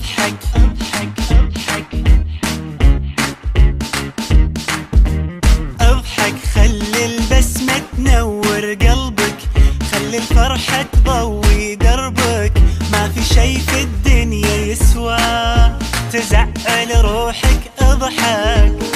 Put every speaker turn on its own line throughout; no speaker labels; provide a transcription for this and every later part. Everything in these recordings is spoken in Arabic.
أضحك اضحك اضحك اضحك خلي البسمة تنور قلبك خلي الفرحة تضوي دربك. ما في شي في الدنيا يسوى تزعل روحك أضحك.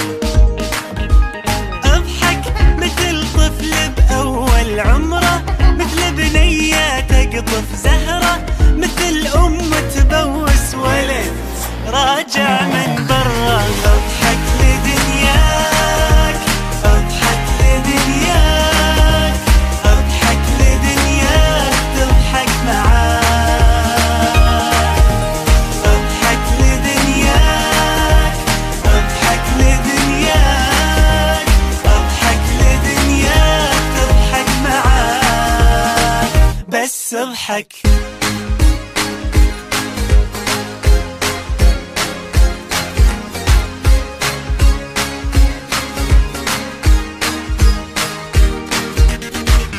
بس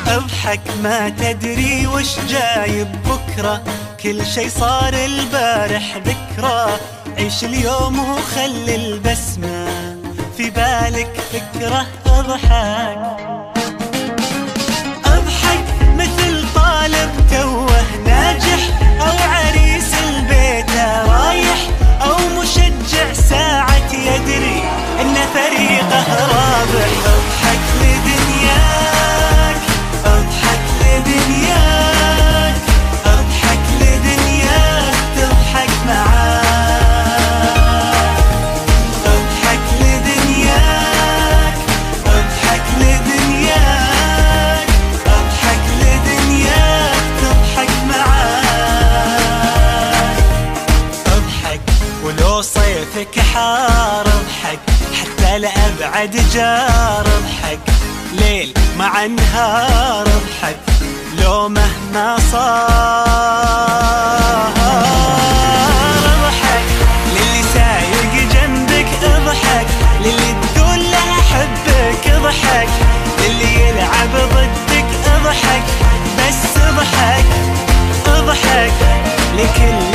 أضحك ما تدري وش جايب بكرة. كل شي صار البارح ذكرى. عيش اليوم وخلي البسمة. في بالك فكرة أضحك. ولو صيفك حار اضحك حتى لأبعد جار اضحك ليل مع نهار اضحك لو مهما صار اضحك للي سايق جنبك اضحك للي تقول له أحبك اضحك. للي يلعب ضدك اضحك بس اضحك اضحك. لكل